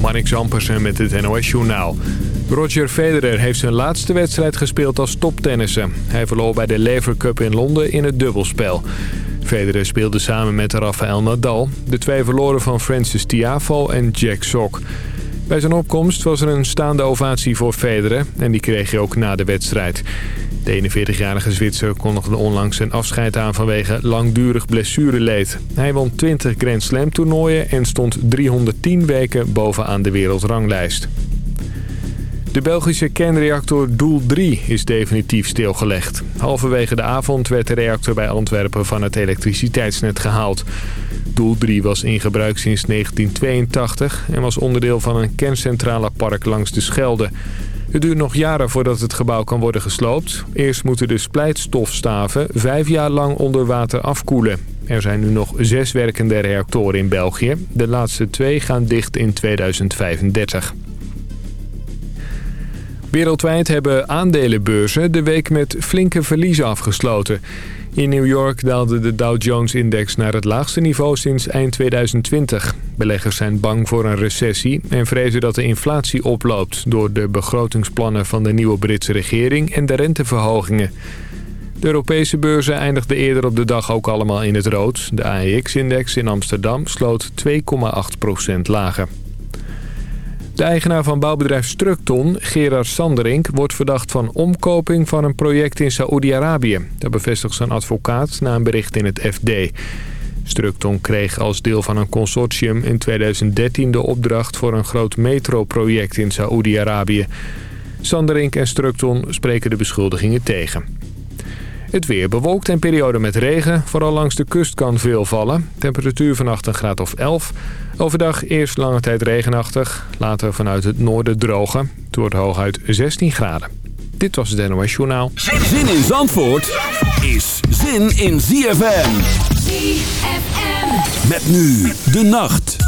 Marnix Ampersen met het NOS-journaal. Roger Federer heeft zijn laatste wedstrijd gespeeld als toptennisser. Hij verloor bij de Lever Cup in Londen in het dubbelspel. Federer speelde samen met Rafael Nadal. De twee verloren van Francis Tiafoe en Jack Sock. Bij zijn opkomst was er een staande ovatie voor Federer en die kreeg hij ook na de wedstrijd. De 41-jarige Zwitser kondigde onlangs zijn afscheid aan vanwege langdurig blessureleed. Hij won 20 Grand Slam toernooien en stond 310 weken bovenaan de wereldranglijst. De Belgische kernreactor Doel 3 is definitief stilgelegd. Halverwege de avond werd de reactor bij Antwerpen van het elektriciteitsnet gehaald. Doel 3 was in gebruik sinds 1982 en was onderdeel van een kerncentralepark langs de Schelde. Het duurt nog jaren voordat het gebouw kan worden gesloopt. Eerst moeten de splijtstofstaven vijf jaar lang onder water afkoelen. Er zijn nu nog zes werkende reactoren in België. De laatste twee gaan dicht in 2035. Wereldwijd hebben aandelenbeurzen de week met flinke verliezen afgesloten. In New York daalde de Dow Jones-index naar het laagste niveau sinds eind 2020. Beleggers zijn bang voor een recessie en vrezen dat de inflatie oploopt... door de begrotingsplannen van de nieuwe Britse regering en de renteverhogingen. De Europese beurzen eindigden eerder op de dag ook allemaal in het rood. De AEX-index in Amsterdam sloot 2,8% lager. De eigenaar van bouwbedrijf Structon, Gerard Sanderink... wordt verdacht van omkoping van een project in Saoedi-Arabië. Dat bevestigt zijn advocaat na een bericht in het FD. Structon kreeg als deel van een consortium in 2013 de opdracht... voor een groot metroproject in Saoedi-Arabië. Sanderink en Structon spreken de beschuldigingen tegen. Het weer bewolkt en periode met regen. Vooral langs de kust kan veel vallen. Temperatuur vannacht een graad of 11. Overdag eerst lange tijd regenachtig. Later vanuit het noorden drogen. Het wordt hooguit 16 graden. Dit was het NOS Journaal. Zin in Zandvoort is zin in ZFM. ZFM. Met nu de nacht.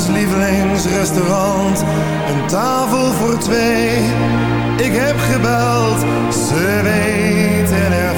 ons lievelingsrestaurant. Een tafel voor twee. Ik heb gebeld, ze weten er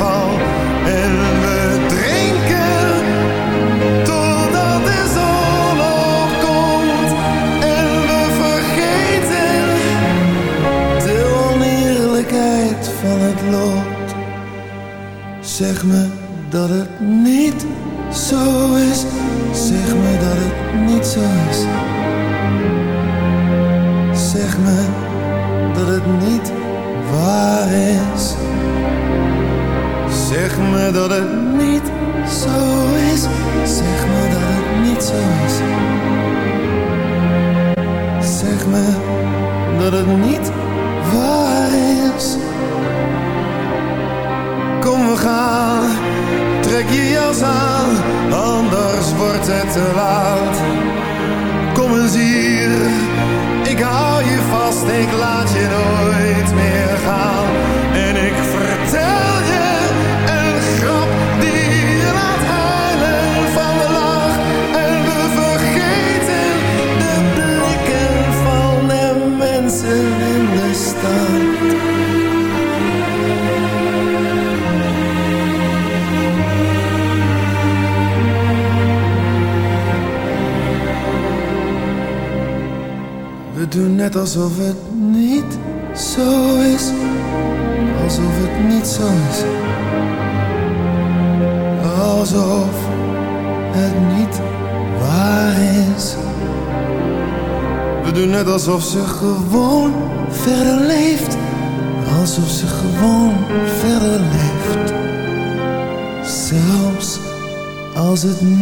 alsof ze gewoon verder leeft. Alsof ze gewoon verder leeft. Zelfs als het niet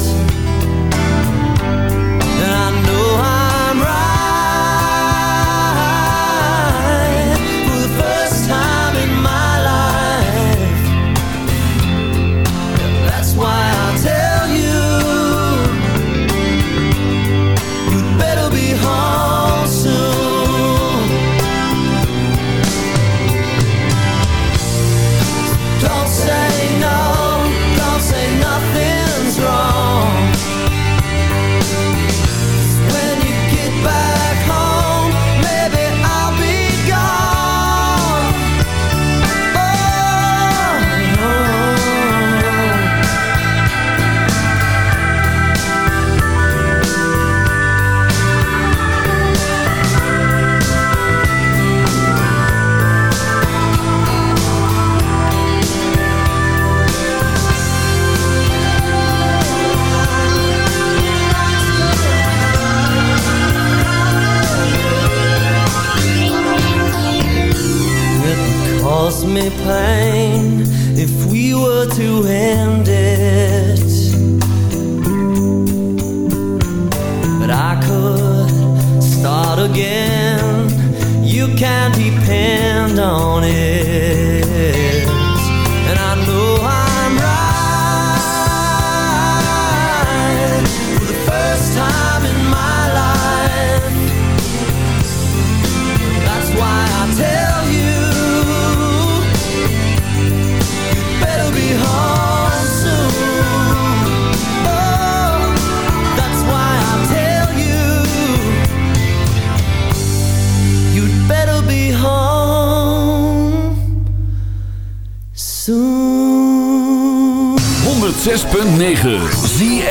me 106.9 ZFN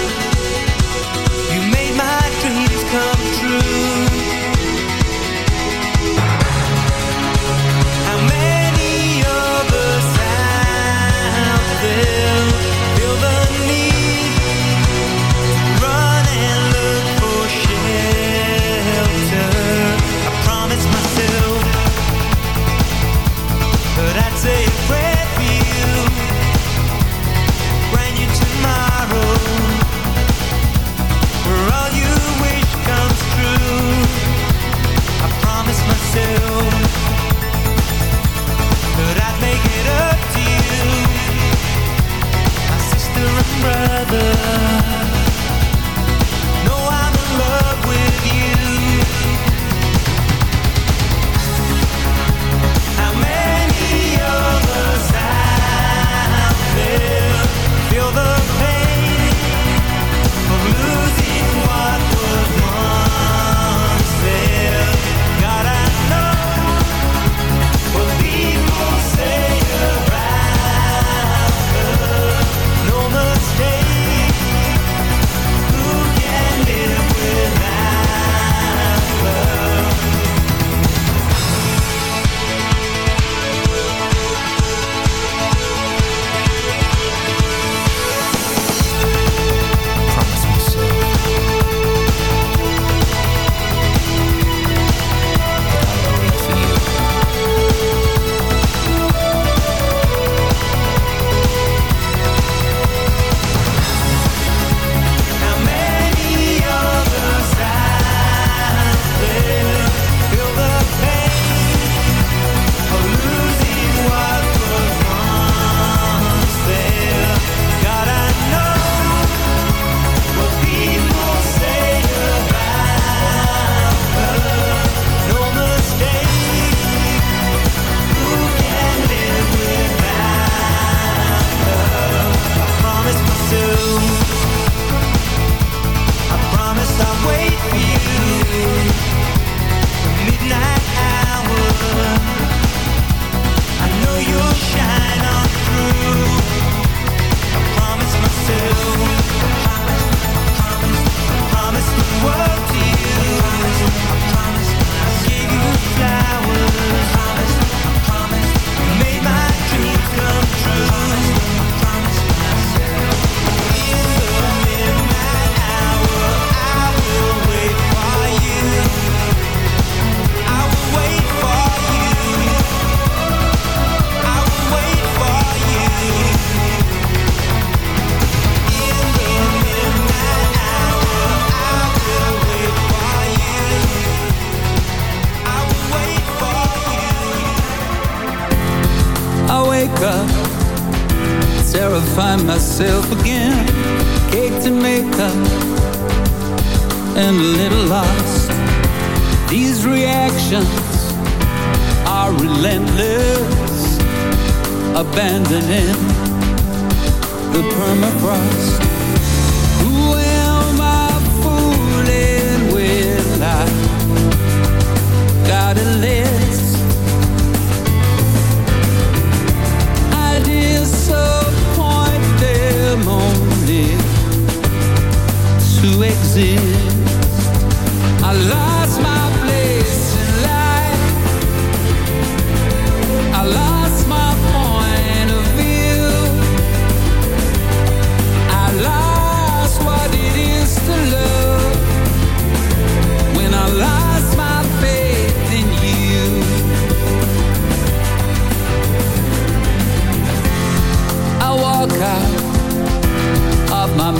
and a little lost. These reactions are relentless, abandoning the permafrost. Who am I fooling with? I got a list. I disappoint them only to exist.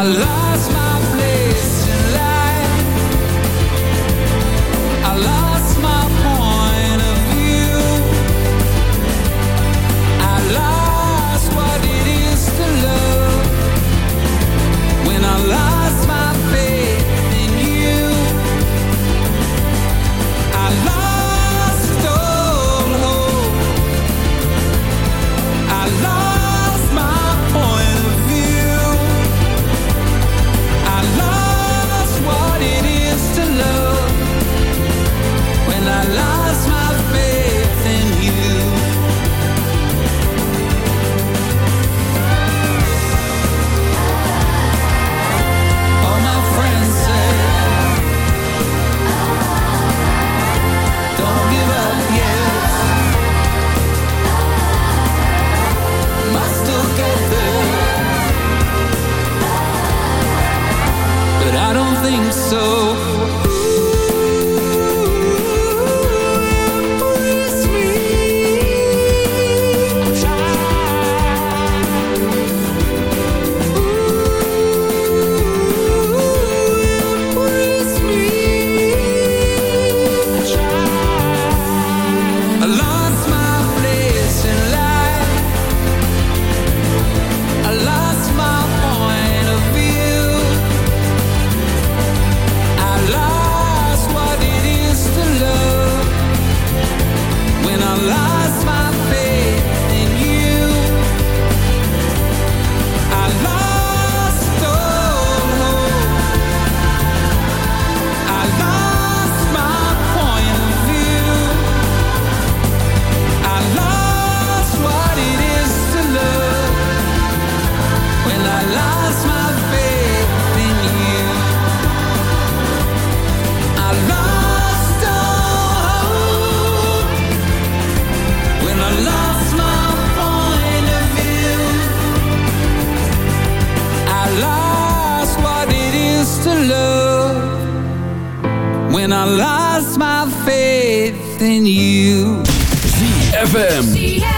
I when I lost my faith in you. ZFM.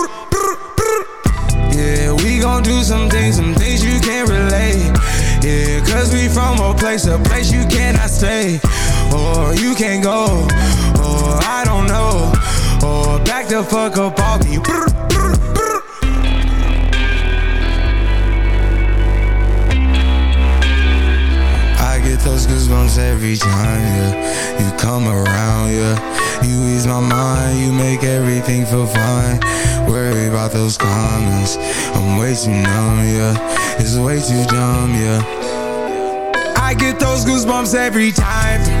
Can't go, or I don't know. Or back the fuck up off me. I get those goosebumps every time, yeah. You come around, yeah. You ease my mind, you make everything feel fine. Worry about those comments. I'm way too numb, yeah. It's way too dumb, yeah. I get those goosebumps every time.